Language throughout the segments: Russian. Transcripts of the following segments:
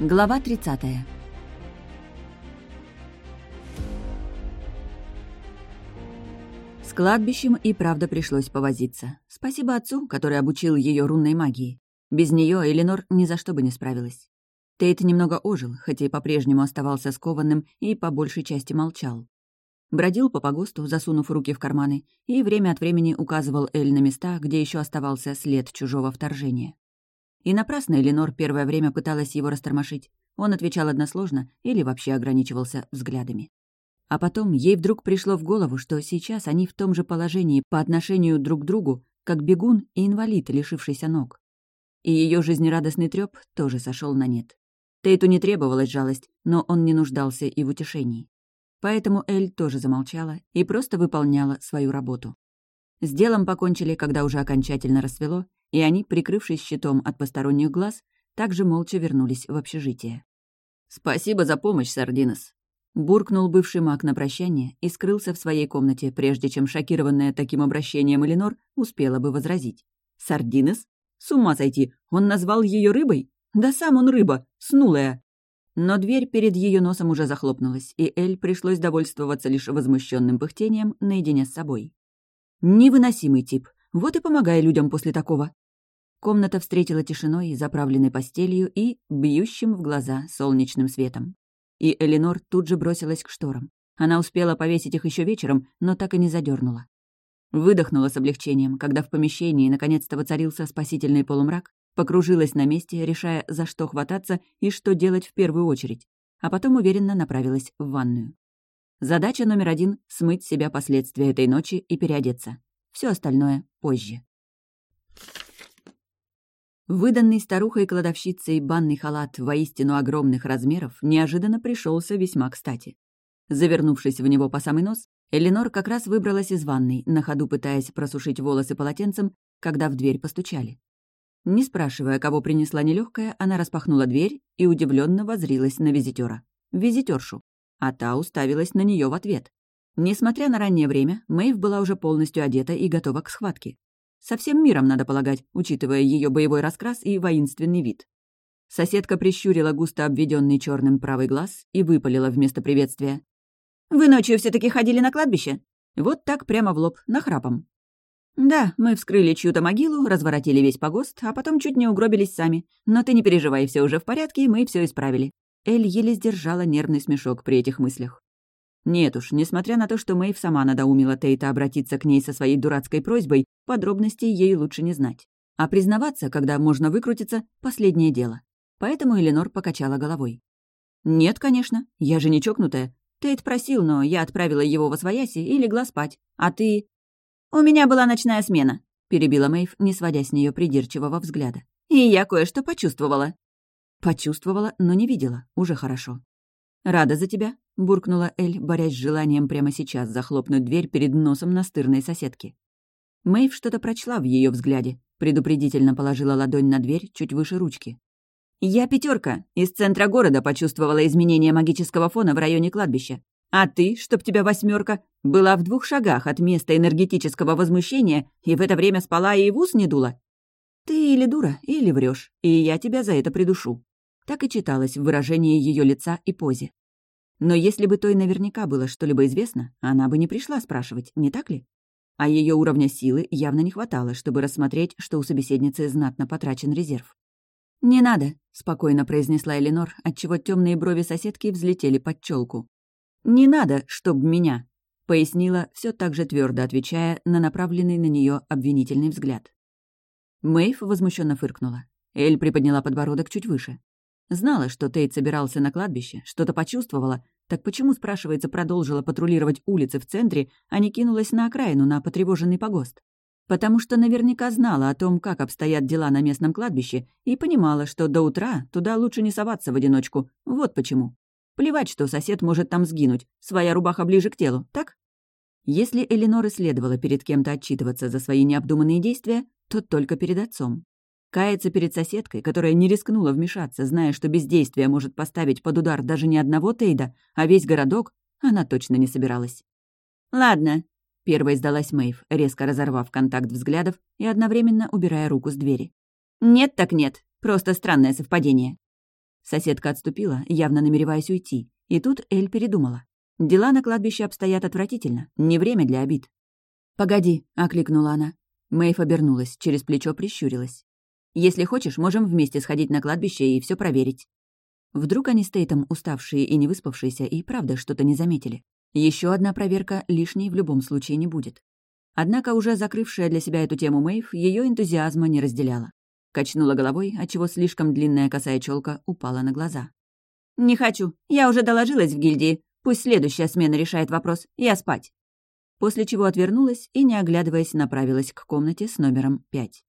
Глава 30. С кладбищем и правда пришлось повозиться. Спасибо отцу, который обучил ее рунной магии. Без нее Эленор ни за что бы не справилась. Тейт немного ожил, хотя и по-прежнему оставался скованным и по большей части молчал. Бродил по погосту, засунув руки в карманы, и время от времени указывал Эль на места, где еще оставался след чужого вторжения. И напрасно Эленор первое время пыталась его растормошить. Он отвечал односложно или вообще ограничивался взглядами. А потом ей вдруг пришло в голову, что сейчас они в том же положении по отношению друг к другу, как бегун и инвалид, лишившийся ног. И ее жизнерадостный трёп тоже сошел на нет. Тейту не требовалась жалость, но он не нуждался и в утешении. Поэтому Эль тоже замолчала и просто выполняла свою работу. С делом покончили, когда уже окончательно рассвело, и они, прикрывшись щитом от посторонних глаз, также молча вернулись в общежитие. «Спасибо за помощь, Сардинос», — буркнул бывший маг на прощание и скрылся в своей комнате, прежде чем шокированная таким обращением Эленор успела бы возразить. «Сардинос? С ума сойти! Он назвал ее рыбой? Да сам он рыба, снулая!» Но дверь перед ее носом уже захлопнулась, и Эль пришлось довольствоваться лишь возмущенным пыхтением наедине с собой. Невыносимый тип. Вот и помогай людям после такого. Комната встретила тишиной, заправленной постелью и бьющим в глаза солнечным светом. И Эленор тут же бросилась к шторам. Она успела повесить их еще вечером, но так и не задернула. Выдохнула с облегчением, когда в помещении наконец-то воцарился спасительный полумрак, покружилась на месте, решая, за что хвататься и что делать в первую очередь, а потом уверенно направилась в ванную. Задача номер один — смыть себя последствия этой ночи и переодеться. Все остальное позже. Выданный старухой-кладовщицей банный халат воистину огромных размеров неожиданно пришелся весьма кстати. Завернувшись в него по самый нос, Эленор как раз выбралась из ванной, на ходу пытаясь просушить волосы полотенцем, когда в дверь постучали. Не спрашивая, кого принесла нелегкая, она распахнула дверь и удивленно возрилась на визитера, визитершу, а та уставилась на нее в ответ. Несмотря на раннее время, Мэйв была уже полностью одета и готова к схватке. Со всем миром, надо полагать, учитывая ее боевой раскрас и воинственный вид. Соседка прищурила густо обведенный черным правый глаз и выпалила вместо приветствия. «Вы ночью все таки ходили на кладбище?» Вот так прямо в лоб, нахрапом. «Да, мы вскрыли чью-то могилу, разворотили весь погост, а потом чуть не угробились сами. Но ты не переживай, все уже в порядке, мы все исправили». Эль еле сдержала нервный смешок при этих мыслях. Нет уж, несмотря на то, что Мэйв сама надоумила Тейта обратиться к ней со своей дурацкой просьбой, подробностей ей лучше не знать. А признаваться, когда можно выкрутиться, — последнее дело. Поэтому Эленор покачала головой. «Нет, конечно, я же не чокнутая. Тейт просил, но я отправила его во свояси и легла спать. А ты...» «У меня была ночная смена», — перебила Мэйв, не сводя с нее придирчивого взгляда. «И я кое-что почувствовала». Почувствовала, но не видела. Уже хорошо. «Рада за тебя», — буркнула Эль, борясь с желанием прямо сейчас захлопнуть дверь перед носом настырной соседки. Мэйв что-то прочла в ее взгляде, предупредительно положила ладонь на дверь чуть выше ручки. «Я пятерка из центра города почувствовала изменение магического фона в районе кладбища. А ты, чтоб тебя восьмерка, была в двух шагах от места энергетического возмущения и в это время спала и в ус не дула. Ты или дура, или врешь, и я тебя за это придушу так и читалось в выражении ее лица и позе. Но если бы той наверняка было что-либо известно, она бы не пришла спрашивать, не так ли? А ее уровня силы явно не хватало, чтобы рассмотреть, что у собеседницы знатно потрачен резерв. «Не надо», — спокойно произнесла Эленор, отчего темные брови соседки взлетели под челку. «Не надо, чтоб меня», — пояснила, все так же твердо отвечая на направленный на нее обвинительный взгляд. Мэйв возмущенно фыркнула. Эль приподняла подбородок чуть выше. Знала, что Тейт собирался на кладбище, что-то почувствовала, так почему, спрашивается, продолжила патрулировать улицы в центре, а не кинулась на окраину, на потревоженный погост? Потому что наверняка знала о том, как обстоят дела на местном кладбище, и понимала, что до утра туда лучше не соваться в одиночку. Вот почему. Плевать, что сосед может там сгинуть, своя рубаха ближе к телу, так? Если Эленор следовало перед кем-то отчитываться за свои необдуманные действия, то только перед отцом. Каяться перед соседкой, которая не рискнула вмешаться, зная, что бездействие может поставить под удар даже не одного Тейда, а весь городок, она точно не собиралась. «Ладно», — первой сдалась Мэйв, резко разорвав контакт взглядов и одновременно убирая руку с двери. «Нет так нет, просто странное совпадение». Соседка отступила, явно намереваясь уйти, и тут Эль передумала. Дела на кладбище обстоят отвратительно, не время для обид. «Погоди», — окликнула она. Мэйв обернулась, через плечо прищурилась. «Если хочешь, можем вместе сходить на кладбище и все проверить». Вдруг они с Тейтом, уставшие и не выспавшиеся, и правда что-то не заметили. Еще одна проверка лишней в любом случае не будет. Однако уже закрывшая для себя эту тему Мэйв ее энтузиазма не разделяла. Качнула головой, отчего слишком длинная косая челка упала на глаза. «Не хочу. Я уже доложилась в гильдии. Пусть следующая смена решает вопрос. Я спать». После чего отвернулась и, не оглядываясь, направилась к комнате с номером пять.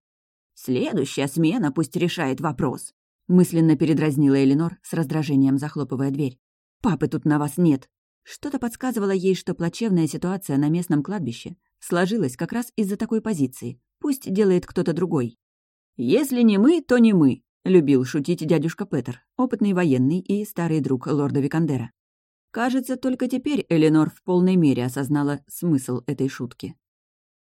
«Следующая смена пусть решает вопрос», — мысленно передразнила Эленор с раздражением, захлопывая дверь. «Папы тут на вас нет». Что-то подсказывало ей, что плачевная ситуация на местном кладбище сложилась как раз из-за такой позиции. Пусть делает кто-то другой. «Если не мы, то не мы», — любил шутить дядюшка Петер, опытный военный и старый друг лорда Викандера. Кажется, только теперь Эленор в полной мере осознала смысл этой шутки.